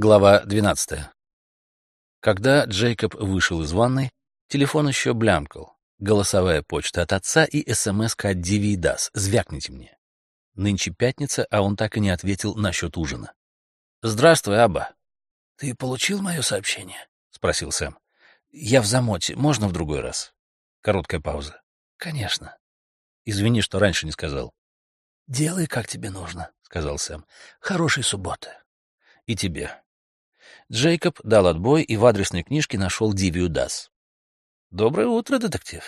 Глава 12. Когда Джейкоб вышел из ванной, телефон еще блямкал. Голосовая почта от отца и смс от Диви и Дас. Звякните мне. Нынче пятница, а он так и не ответил насчет ужина. «Здравствуй, Аба». «Ты получил мое сообщение?» — спросил Сэм. «Я в замоте. Можно в другой раз?» Короткая пауза. «Конечно». «Извини, что раньше не сказал». «Делай, как тебе нужно», — сказал Сэм. «Хорошей субботы». «И тебе». Джейкоб дал отбой и в адресной книжке нашел Дивию Дас. «Доброе утро, детектив.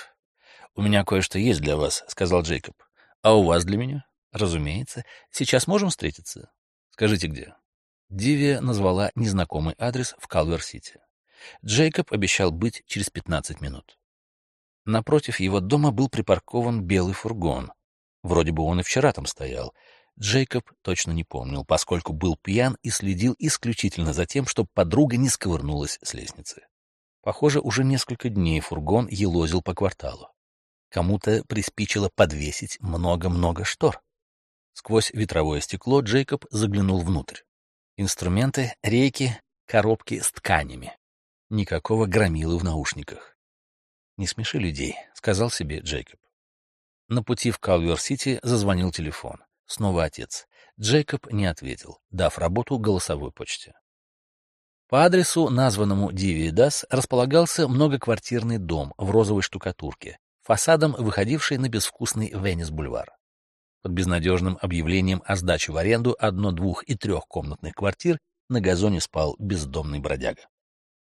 У меня кое-что есть для вас», — сказал Джейкоб. «А у вас для меня?» «Разумеется. Сейчас можем встретиться?» «Скажите, где?» Дивия назвала незнакомый адрес в Калвер-Сити. Джейкоб обещал быть через 15 минут. Напротив его дома был припаркован белый фургон. Вроде бы он и вчера там стоял. Джейкоб точно не помнил, поскольку был пьян и следил исключительно за тем, чтобы подруга не сковырнулась с лестницы. Похоже, уже несколько дней фургон елозил по кварталу. Кому-то приспичило подвесить много-много штор. Сквозь ветровое стекло Джейкоб заглянул внутрь. Инструменты, рейки, коробки с тканями. Никакого громилы в наушниках. «Не смеши людей», — сказал себе Джейкоб. На пути в Калвер-Сити зазвонил телефон. Снова отец. Джейкоб не ответил, дав работу голосовой почте. По адресу, названному Диви Дас, располагался многоквартирный дом в розовой штукатурке, фасадом, выходивший на безвкусный Венес-бульвар. Под безнадежным объявлением о сдаче в аренду одно-, двух- и трехкомнатных квартир на газоне спал бездомный бродяга.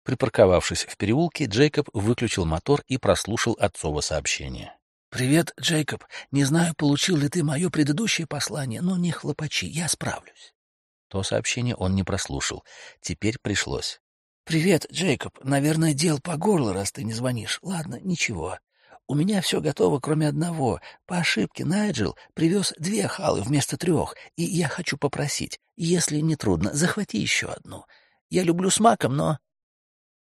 Припарковавшись в переулке, Джейкоб выключил мотор и прослушал отцово сообщение. «Привет, Джейкоб. Не знаю, получил ли ты мое предыдущее послание, но не хлопачи, я справлюсь». То сообщение он не прослушал. Теперь пришлось. «Привет, Джейкоб. Наверное, дел по горло, раз ты не звонишь. Ладно, ничего. У меня все готово, кроме одного. По ошибке Найджел привез две халы вместо трех, и я хочу попросить, если не трудно, захвати еще одну. Я люблю с маком, но...»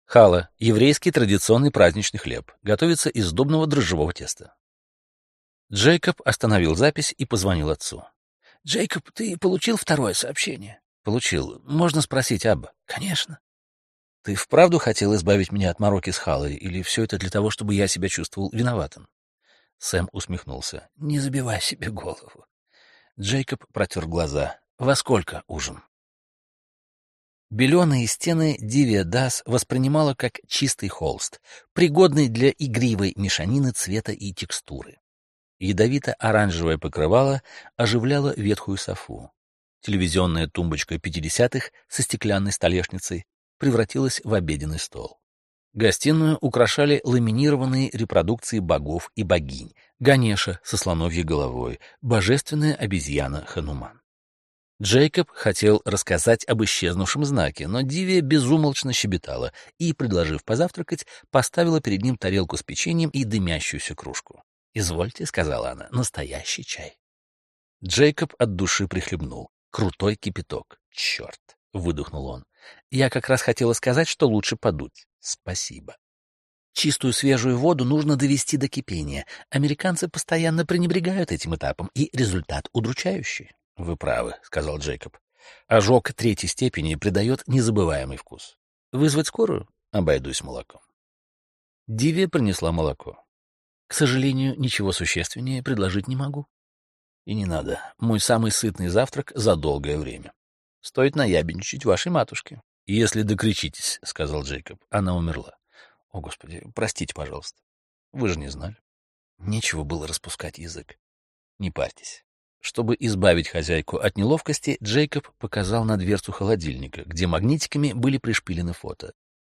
Хала — еврейский традиционный праздничный хлеб. Готовится из сдобного дрожжевого теста. Джейкоб остановил запись и позвонил отцу. «Джейкоб, ты получил второе сообщение?» «Получил. Можно спросить, Абба?» «Конечно». «Ты вправду хотел избавить меня от мороки с Халой, или все это для того, чтобы я себя чувствовал виноватым?» Сэм усмехнулся. «Не забивай себе голову». Джейкоб протер глаза. «Во сколько ужин?» Беленые стены Дивия Дас воспринимала как чистый холст, пригодный для игривой мешанины цвета и текстуры. Ядовито-оранжевое покрывало оживляло ветхую софу. Телевизионная тумбочка 50-х со стеклянной столешницей превратилась в обеденный стол. Гостиную украшали ламинированные репродукции богов и богинь, Ганеша со слоновьей головой, божественная обезьяна Хануман. Джейкоб хотел рассказать об исчезнувшем знаке, но Дивия безумолчно щебетала и, предложив позавтракать, поставила перед ним тарелку с печеньем и дымящуюся кружку. «Извольте», — сказала она, — «настоящий чай». Джейкоб от души прихлебнул. Крутой кипяток. «Черт!» — выдохнул он. «Я как раз хотела сказать, что лучше подуть. Спасибо». Чистую свежую воду нужно довести до кипения. Американцы постоянно пренебрегают этим этапом, и результат удручающий. — Вы правы, — сказал Джейкоб. Ожог третьей степени придает незабываемый вкус. Вызвать скорую? Обойдусь молоком. Дивия принесла молоко. К сожалению, ничего существеннее предложить не могу. И не надо. Мой самый сытный завтрак за долгое время. Стоит наябедничать вашей матушке. Если докричитесь, — сказал Джейкоб. Она умерла. О, Господи, простите, пожалуйста. Вы же не знали. Нечего было распускать язык. Не парьтесь. Чтобы избавить хозяйку от неловкости, Джейкоб показал на дверцу холодильника, где магнитиками были пришпилены фото.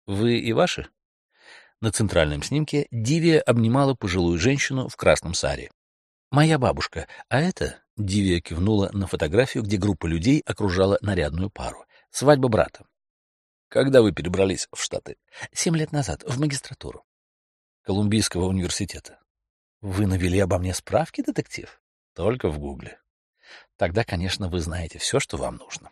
«Вы и ваши?» На центральном снимке Дивия обнимала пожилую женщину в красном саре. «Моя бабушка, а это...» — Дивия кивнула на фотографию, где группа людей окружала нарядную пару. «Свадьба брата». «Когда вы перебрались в Штаты?» «Семь лет назад, в магистратуру». «Колумбийского университета». «Вы навели обо мне справки, детектив?» «Только в Гугле». «Тогда, конечно, вы знаете все, что вам нужно».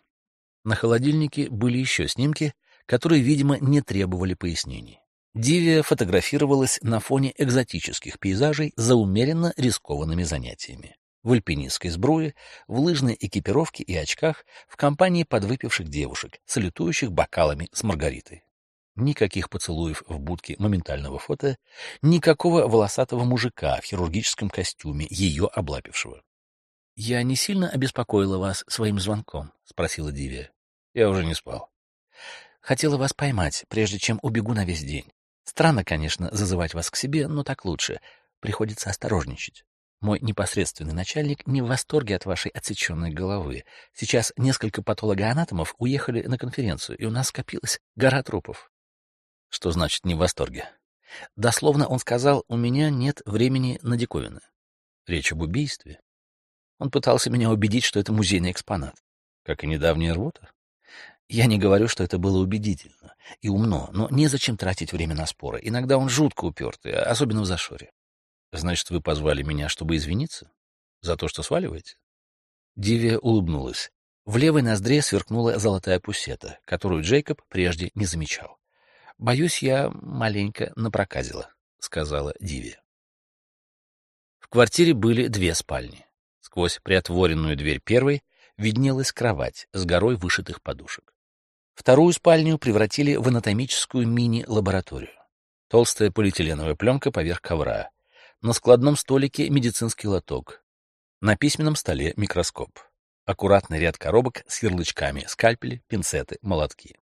На холодильнике были еще снимки, которые, видимо, не требовали пояснений. Дивия фотографировалась на фоне экзотических пейзажей за умеренно рискованными занятиями. в альпинистской сбруе, в лыжной экипировке и очках, в компании подвыпивших девушек, салютующих бокалами с Маргаритой. Никаких поцелуев в будке моментального фото, никакого волосатого мужика в хирургическом костюме, ее облапившего. — Я не сильно обеспокоила вас своим звонком? — спросила Дивия. — Я уже не спал. — Хотела вас поймать, прежде чем убегу на весь день. Странно, конечно, зазывать вас к себе, но так лучше. Приходится осторожничать. Мой непосредственный начальник не в восторге от вашей отсеченной головы. Сейчас несколько патологоанатомов уехали на конференцию, и у нас скопилась гора трупов. Что значит не в восторге? Дословно он сказал, у меня нет времени на диковины. Речь об убийстве. Он пытался меня убедить, что это музейный экспонат. Как и недавняя рвота. Я не говорю, что это было убедительно и умно, но незачем тратить время на споры. Иногда он жутко упертый, особенно в Зашоре. Значит, вы позвали меня, чтобы извиниться? За то, что сваливаете? Дивия улыбнулась. В левой ноздре сверкнула золотая пусета, которую Джейкоб прежде не замечал. «Боюсь, я маленько напроказила», — сказала Дивия. В квартире были две спальни. Сквозь приотворенную дверь первой виднелась кровать с горой вышитых подушек. Вторую спальню превратили в анатомическую мини-лабораторию. Толстая полиэтиленовая пленка поверх ковра, на складном столике медицинский лоток. На письменном столе микроскоп. Аккуратный ряд коробок с ярлычками, скальпели, пинцеты, молотки.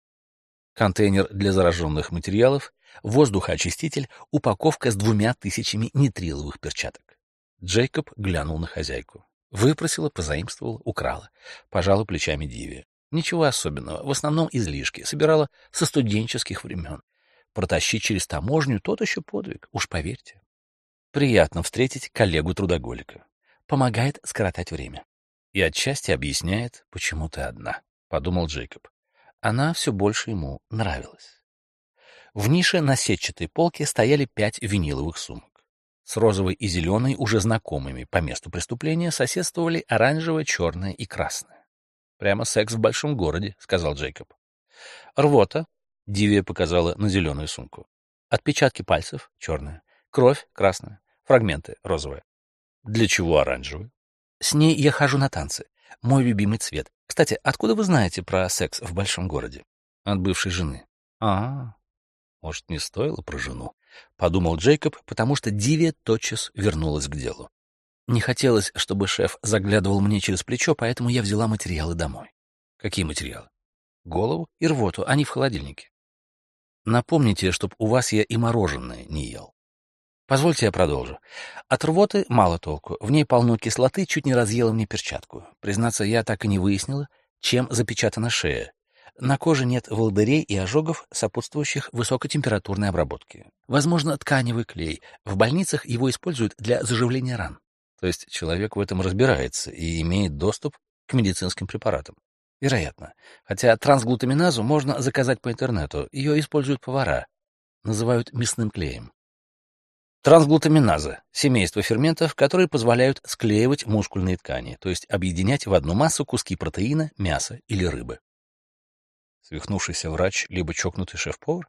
Контейнер для зараженных материалов, воздухоочиститель, упаковка с двумя тысячами нитриловых перчаток. Джейкоб глянул на хозяйку. Выпросила, позаимствовала, украла. Пожала плечами Диви. Ничего особенного, в основном излишки. Собирала со студенческих времен. Протащить через таможню — тот еще подвиг, уж поверьте. Приятно встретить коллегу-трудоголика. Помогает скоротать время. И отчасти объясняет, почему ты одна, — подумал Джейкоб. Она все больше ему нравилась. В нише на сетчатой полке стояли пять виниловых сумок. С розовой и зеленой, уже знакомыми по месту преступления, соседствовали оранжевая, черная и красная. «Прямо секс в большом городе», — сказал Джейкоб. «Рвота», — Дивия показала на зеленую сумку. «Отпечатки пальцев» — черная. «Кровь» — красная. Фрагменты розовые. Для чего оранжевые? С ней я хожу на танцы. Мой любимый цвет. Кстати, откуда вы знаете про секс в большом городе? От бывшей жены. А, может, не стоило про жену? Подумал Джейкоб, потому что Дивия тотчас вернулась к делу. Не хотелось, чтобы шеф заглядывал мне через плечо, поэтому я взяла материалы домой. Какие материалы? Голову и рвоту, они в холодильнике. Напомните, чтоб у вас я и мороженое не ел. Позвольте я продолжу. От рвоты мало толку. В ней полно кислоты, чуть не разъела мне перчатку. Признаться, я так и не выяснила, чем запечатана шея. На коже нет волдырей и ожогов, сопутствующих высокотемпературной обработке. Возможно, тканевый клей. В больницах его используют для заживления ран. То есть человек в этом разбирается и имеет доступ к медицинским препаратам. Вероятно. Хотя трансглутаминазу можно заказать по интернету. Ее используют повара. Называют мясным клеем. Трансглутаминаза – семейство ферментов, которые позволяют склеивать мускульные ткани, то есть объединять в одну массу куски протеина, мяса или рыбы. Свихнувшийся врач либо чокнутый шеф-повар,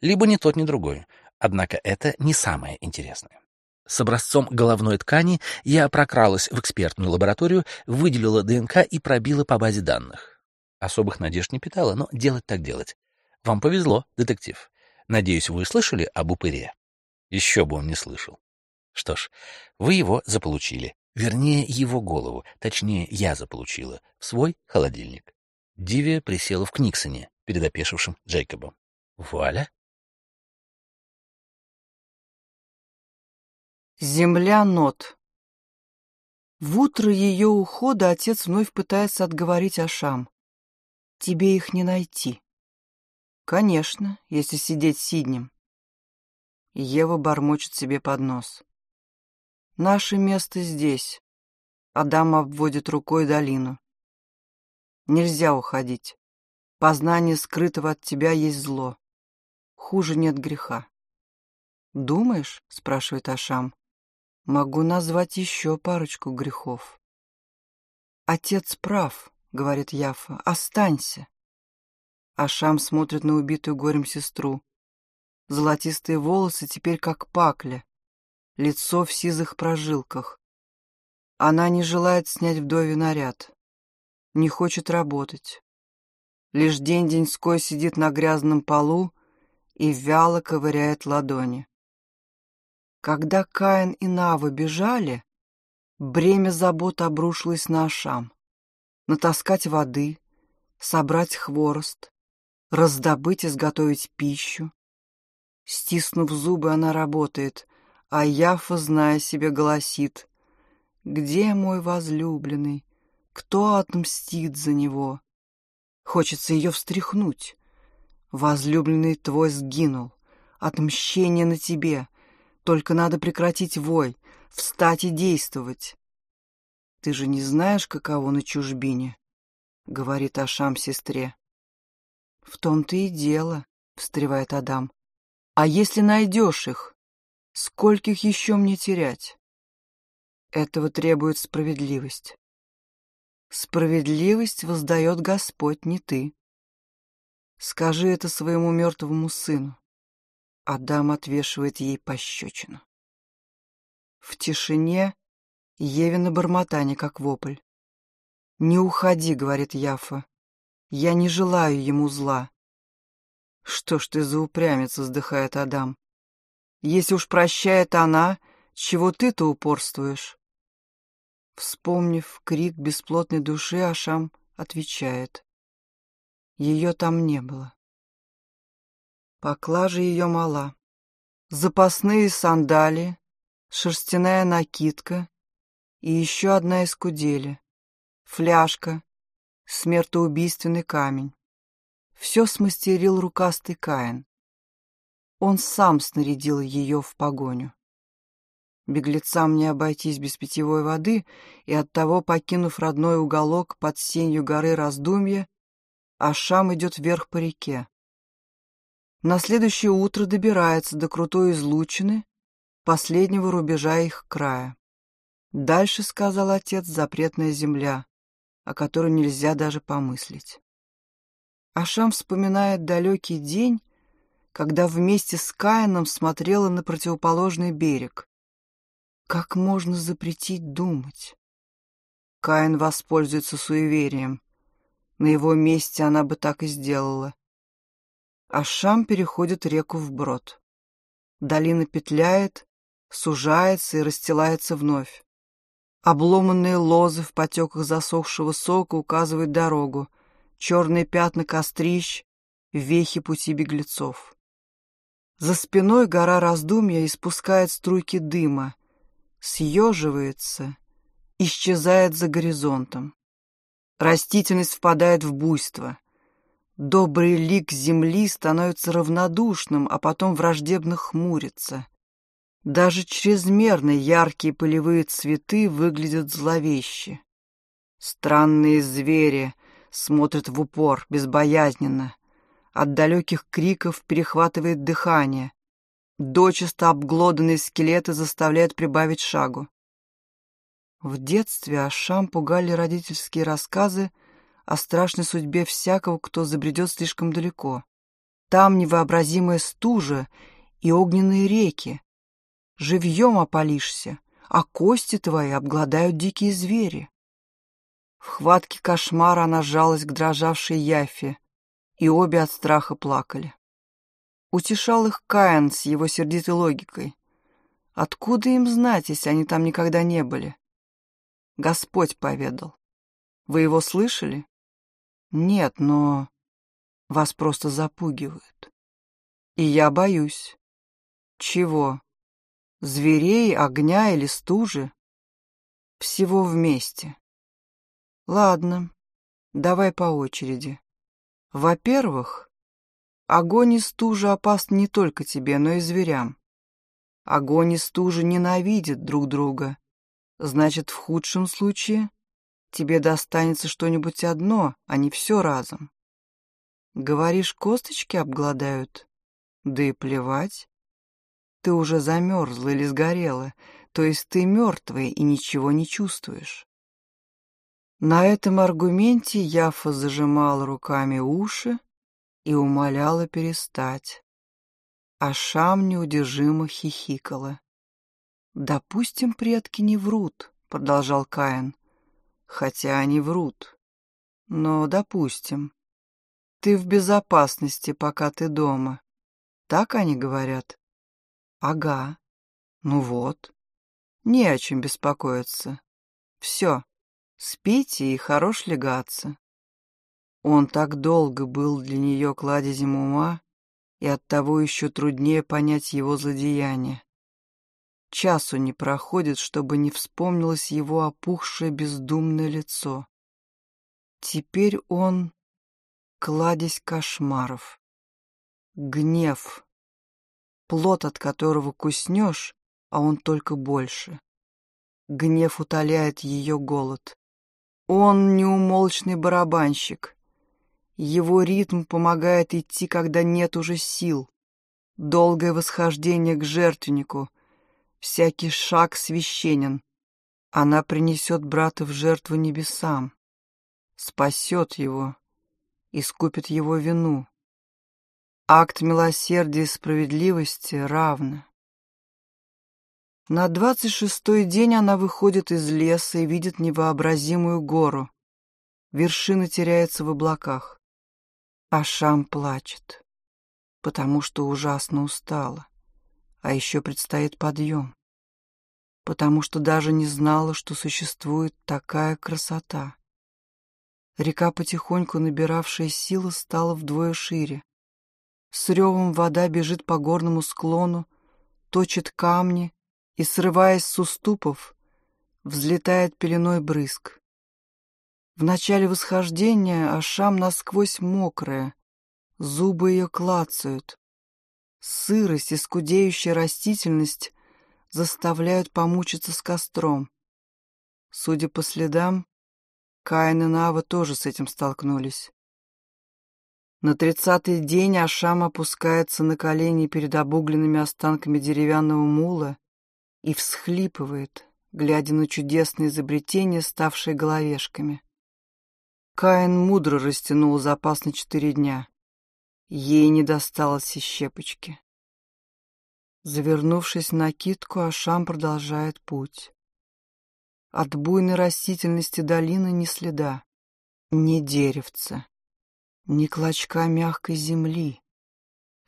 либо ни тот, ни другой. Однако это не самое интересное. С образцом головной ткани я прокралась в экспертную лабораторию, выделила ДНК и пробила по базе данных. Особых надежд не питала, но делать так делать. Вам повезло, детектив. Надеюсь, вы слышали об упыре? Еще бы он не слышал. Что ж, вы его заполучили. Вернее, его голову, точнее, я заполучила, в свой холодильник. Дивия присела в Книксоне перед опешившим Джейкобом. Вуаля! Земля нот. В утро ее ухода отец вновь пытается отговорить Ашам. Тебе их не найти. Конечно, если сидеть сиднем. Ева бормочет себе под нос. «Наше место здесь». Адам обводит рукой долину. «Нельзя уходить. Познание скрытого от тебя есть зло. Хуже нет греха». «Думаешь?» — спрашивает Ашам. «Могу назвать еще парочку грехов». «Отец прав», — говорит Яфа. «Останься». Ашам смотрит на убитую горем сестру. Золотистые волосы теперь как пакля, лицо в сизых прожилках. Она не желает снять вдове наряд, не хочет работать. Лишь день-деньской сидит на грязном полу и вяло ковыряет ладони. Когда Каин и Нава бежали, бремя забот обрушилось на Ашам. Натаскать воды, собрать хворост, раздобыть, изготовить пищу. Стиснув зубы, она работает, а Яфа, зная себе, голосит. «Где мой возлюбленный? Кто отмстит за него?» Хочется ее встряхнуть. «Возлюбленный твой сгинул. Отмщение на тебе. Только надо прекратить вой, встать и действовать». «Ты же не знаешь, каково на чужбине?» — говорит Ашам сестре. «В том-то и дело», — встревает Адам. «А если найдешь их, скольких еще мне терять?» Этого требует справедливость. Справедливость воздает Господь, не ты. Скажи это своему мертвому сыну. Адам отвешивает ей пощечину. В тишине Евина бормотание, как вопль. «Не уходи», — говорит Яфа. «Я не желаю ему зла». «Что ж ты за упрямец?» — вздыхает Адам. «Если уж прощает она, чего ты-то упорствуешь?» Вспомнив крик бесплотной души, Ашам отвечает. Ее там не было. Поклажа ее мала. Запасные сандалии, шерстяная накидка и еще одна из кудели фляжка, смертоубийственный камень. Все смастерил рукастый Каин. Он сам снарядил ее в погоню. Беглецам не обойтись без питьевой воды, и оттого, покинув родной уголок под сенью горы раздумья, Ашам идет вверх по реке. На следующее утро добирается до крутой излучины, последнего рубежа их края. Дальше, сказал отец, запретная земля, о которой нельзя даже помыслить. Ашам вспоминает далекий день, когда вместе с Каином смотрела на противоположный берег. Как можно запретить думать? Каин воспользуется суеверием. На его месте она бы так и сделала. Ашам переходит реку вброд. Долина петляет, сужается и расстилается вновь. Обломанные лозы в потеках засохшего сока указывают дорогу, черные пятна кострищ, вехи пути беглецов. За спиной гора раздумья испускает струйки дыма, съеживается, исчезает за горизонтом. Растительность впадает в буйство. Добрый лик земли становится равнодушным, а потом враждебно хмурится. Даже чрезмерно яркие полевые цветы выглядят зловеще. Странные звери смотрят в упор, безбоязненно. От далеких криков перехватывает дыхание. Дочисто обглоданные скелеты заставляют прибавить шагу. В детстве Ашам пугали родительские рассказы о страшной судьбе всякого, кто забредет слишком далеко. Там невообразимая стужа и огненные реки, живьем опалишься, а кости твои обгладают дикие звери. В хватке кошмара она сжалась к дрожавшей Яфе, и обе от страха плакали. Утешал их Каин с его сердитой логикой. Откуда им знать, если они там никогда не были? Господь поведал. Вы его слышали? Нет, но вас просто запугивают. И я боюсь. Чего? Зверей, огня или стужи? Всего вместе. Ладно, давай по очереди. Во-первых, огонь и стужа опасны не только тебе, но и зверям. Огонь и стужа ненавидят друг друга. Значит, в худшем случае тебе достанется что-нибудь одно, а не все разом. Говоришь, косточки обгладают? Да и плевать. Ты уже замерзла или сгорела, то есть ты мертвая и ничего не чувствуешь. На этом аргументе Яфа зажимала руками уши и умоляла перестать. А Шам неудержимо хихикала. «Допустим, предки не врут», — продолжал Каин, — «хотя они врут. Но, допустим, ты в безопасности, пока ты дома. Так они говорят?» «Ага. Ну вот. Не о чем беспокоиться. Все, спите и хорош легаться». Он так долго был для нее кладезем ума, и оттого еще труднее понять его злодеяние. Часу не проходит, чтобы не вспомнилось его опухшее бездумное лицо. Теперь он — кладезь кошмаров. Гнев, плод от которого куснешь, а он только больше. Гнев утоляет ее голод. Он неумолчный барабанщик. Его ритм помогает идти, когда нет уже сил. Долгое восхождение к жертвеннику — Всякий шаг священен. Она принесет брата в жертву небесам, спасет его, искупит его вину. Акт милосердия и справедливости равно. На двадцать шестой день она выходит из леса и видит невообразимую гору. Вершина теряется в облаках. Ашам плачет, потому что ужасно устала. А еще предстоит подъем, потому что даже не знала, что существует такая красота. Река, потихоньку набиравшая силы, стала вдвое шире. С ревом вода бежит по горному склону, точит камни и, срываясь с уступов, взлетает пеленой брызг. В начале восхождения Ашам насквозь мокрая, зубы ее клацают, Сырость и скудеющая растительность заставляют помучиться с костром. Судя по следам, Каин и Нава тоже с этим столкнулись. На тридцатый день Ашам опускается на колени перед обугленными останками деревянного мула и всхлипывает, глядя на чудесные изобретения, ставшие головешками. Каин мудро растянул запас на четыре дня. Ей не досталось и щепочки. Завернувшись в накидку, Ашам продолжает путь. От буйной растительности долины ни следа, ни деревца, ни клочка мягкой земли,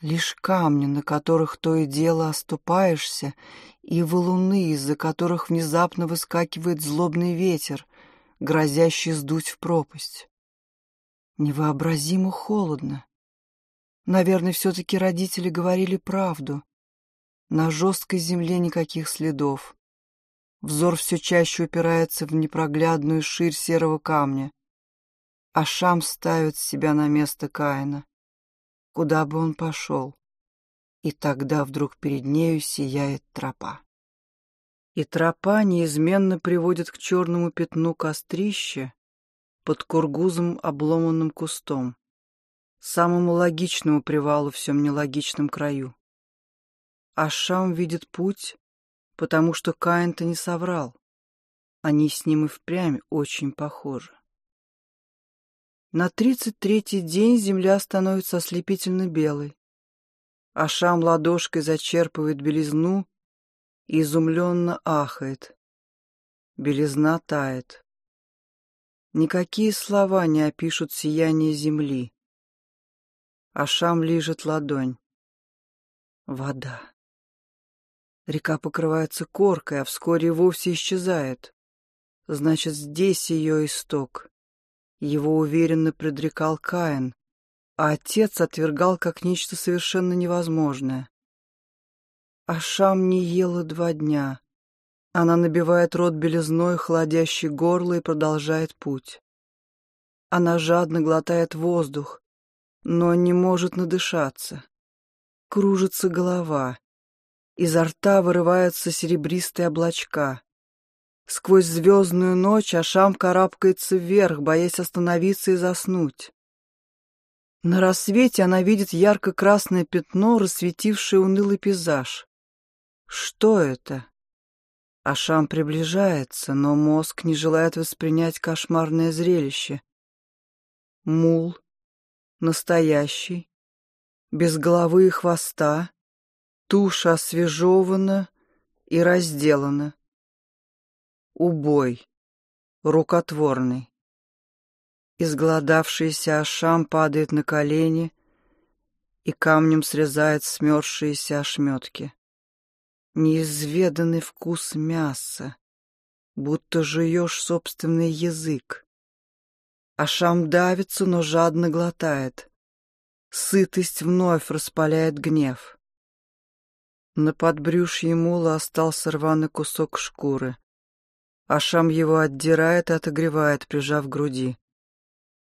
лишь камни, на которых то и дело оступаешься, и валуны, из-за которых внезапно выскакивает злобный ветер, грозящий сдуть в пропасть. Невообразимо холодно. Наверное, все-таки родители говорили правду. На жесткой земле никаких следов. Взор все чаще упирается в непроглядную ширь серого камня. А Шам ставит себя на место Каина. Куда бы он пошел? И тогда вдруг перед нею сияет тропа. И тропа неизменно приводит к черному пятну кострища под кургузом обломанным кустом самому логичному привалу в всем нелогичном краю. Ашам видит путь, потому что Каин-то не соврал. Они с ним и впрямь очень похожи. На тридцать третий день земля становится ослепительно белой. Ашам ладошкой зачерпывает белизну и изумленно ахает. Белизна тает. Никакие слова не опишут сияние земли. Ашам лижет ладонь. Вода. Река покрывается коркой, а вскоре вовсе исчезает. Значит, здесь ее исток. Его уверенно предрекал Каин, а отец отвергал как нечто совершенно невозможное. Ашам не ела два дня. Она набивает рот белизной, холодящей горло и продолжает путь. Она жадно глотает воздух, но не может надышаться. Кружится голова. Изо рта вырываются серебристые облачка. Сквозь звездную ночь Ашам карабкается вверх, боясь остановиться и заснуть. На рассвете она видит ярко-красное пятно, рассветившее унылый пейзаж. Что это? Ашам приближается, но мозг не желает воспринять кошмарное зрелище. Мул, настоящий, без головы и хвоста, туша освежевана и разделана. Убой. Рукотворный. Изголодавшийся Ашам падает на колени и камнем срезает смерзшиеся ошметки. Неизведанный вкус мяса, будто жуешь собственный язык. Ашам давится, но жадно глотает. Сытость вновь распаляет гнев. На подбрюшье мула остался рваный кусок шкуры. Ашам его отдирает и отогревает, прижав груди.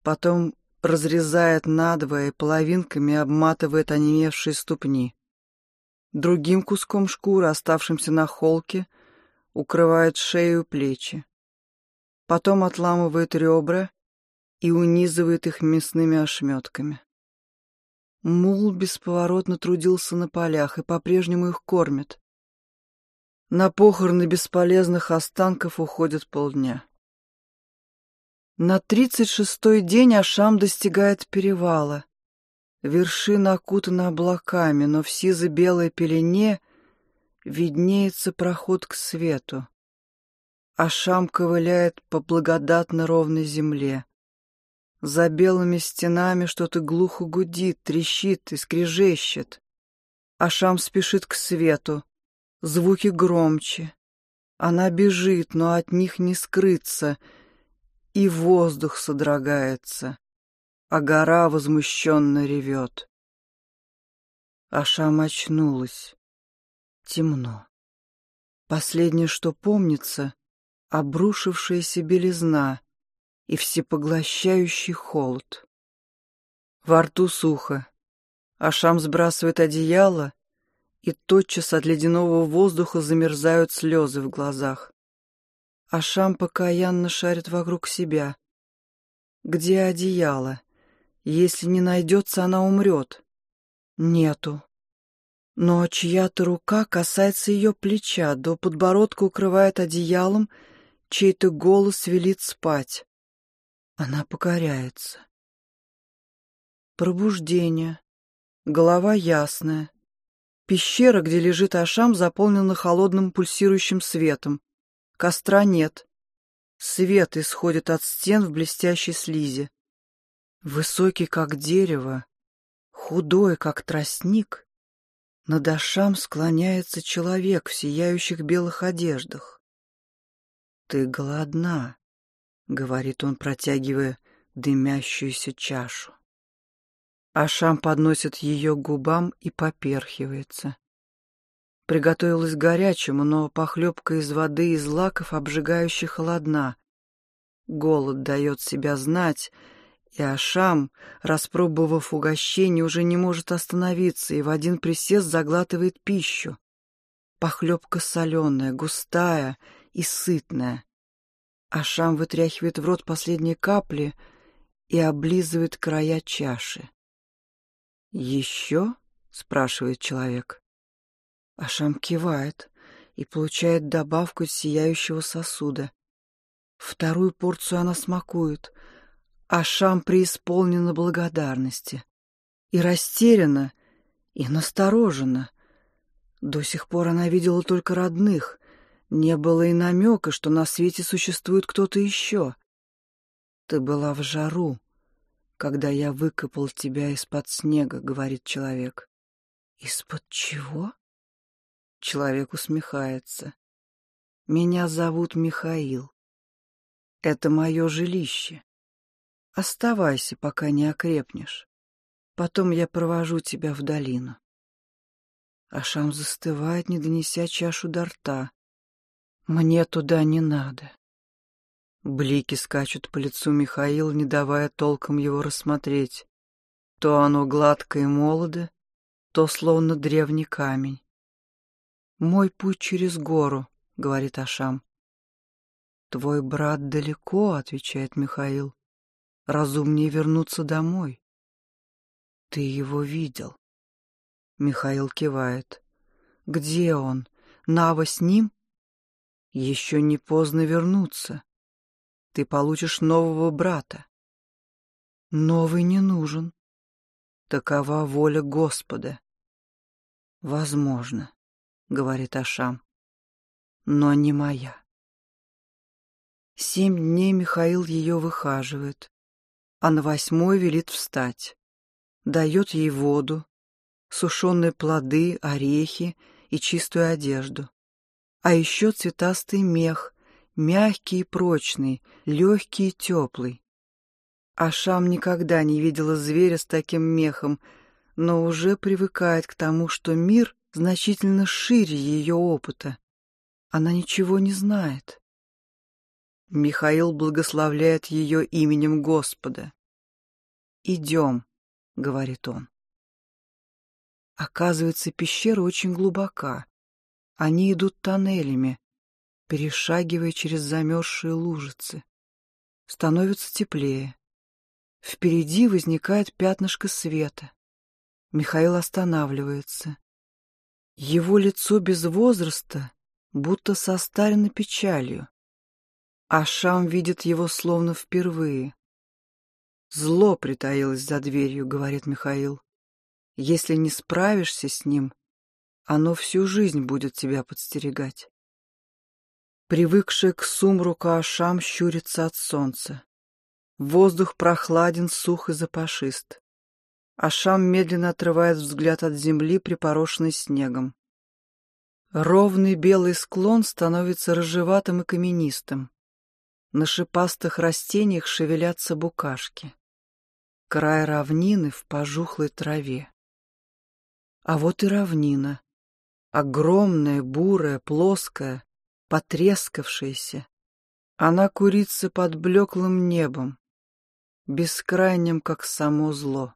Потом разрезает надвое половинками обматывает онемевшие ступни. Другим куском шкуры, оставшимся на холке, укрывает шею и плечи. Потом отламывает ребра и унизывает их мясными ошметками. Мул бесповоротно трудился на полях и по-прежнему их кормит. На похороны бесполезных останков уходит полдня. На тридцать шестой день Ашам достигает перевала. Вершина окутана облаками, но в сизо-белой пелене виднеется проход к свету. Ашам ковыляет по благодатно ровной земле. За белыми стенами что-то глухо гудит, трещит и скрежещет. Ашам спешит к свету. Звуки громче. Она бежит, но от них не скрыться, и воздух содрогается, а гора возмущенно ревет. Ашам очнулась. Темно. Последнее, что помнится, обрушившаяся белизна — и всепоглощающий холод. Во рту сухо. Ашам сбрасывает одеяло, и тотчас от ледяного воздуха замерзают слезы в глазах. Ашам покаянно шарит вокруг себя. Где одеяло? Если не найдется, она умрет. Нету. Но чья-то рука касается ее плеча, до подбородка укрывает одеялом, чей-то голос велит спать. Она покоряется. Пробуждение. Голова ясная. Пещера, где лежит Ашам, заполнена холодным пульсирующим светом. Костра нет. Свет исходит от стен в блестящей слизи. Высокий, как дерево, худой, как тростник, над Ашам склоняется человек в сияющих белых одеждах. Ты голодна. — говорит он, протягивая дымящуюся чашу. Ашам подносит ее к губам и поперхивается. Приготовилась к горячему, но похлебка из воды и злаков обжигающе холодна. Голод дает себя знать, и Ашам, распробовав угощение, уже не может остановиться и в один присест заглатывает пищу. Похлебка соленая, густая и сытная. Ашам вытряхивает в рот последние капли и облизывает края чаши. «Еще?» — спрашивает человек. Ашам кивает и получает добавку из сияющего сосуда. Вторую порцию она смакует. Ашам преисполнена благодарности. И растеряна, и насторожена. До сих пор она видела только родных, не было и намека, что на свете существует кто-то еще. Ты была в жару, когда я выкопал тебя из-под снега, — говорит человек. Из-под чего? Человек усмехается. Меня зовут Михаил. Это мое жилище. Оставайся, пока не окрепнешь. Потом я провожу тебя в долину. Ашам застывает, не донеся чашу до рта. Мне туда не надо. Блики скачут по лицу Михаила, не давая толком его рассмотреть. То оно гладкое и молодо, то словно древний камень. «Мой путь через гору», — говорит Ашам. «Твой брат далеко», — отвечает Михаил. «Разумнее вернуться домой». «Ты его видел?» Михаил кивает. «Где он? Нава с ним?» Еще не поздно вернуться. Ты получишь нового брата. Новый не нужен. Такова воля Господа. Возможно, говорит Ашам, но не моя. Семь дней Михаил ее выхаживает, а на восьмой велит встать. Дает ей воду, сушеные плоды, орехи и чистую одежду. А еще цветастый мех, мягкий и прочный, легкий и теплый. Ашам никогда не видела зверя с таким мехом, но уже привыкает к тому, что мир значительно шире ее опыта. Она ничего не знает. Михаил благословляет ее именем Господа. «Идем», — говорит он. Оказывается, пещера очень глубока. Они идут тоннелями, перешагивая через замерзшие лужицы. Становится теплее. Впереди возникает пятнышко света. Михаил останавливается. Его лицо без возраста, будто состарено печалью. А Шам видит его словно впервые. «Зло притаилось за дверью», — говорит Михаил. «Если не справишься с ним, оно всю жизнь будет тебя подстерегать». Привыкший к сумруку Ашам щурится от солнца. Воздух прохладен, сух и запашист. Ашам медленно отрывает взгляд от земли, припорошенной снегом. Ровный белый склон становится рыжеватым и каменистым. На шипастых растениях шевелятся букашки. Край равнины в пожухлой траве. А вот и равнина. Огромная, бурая, плоская, потрескавшаяся. Она курится под блеклым небом, бескрайним, как само зло.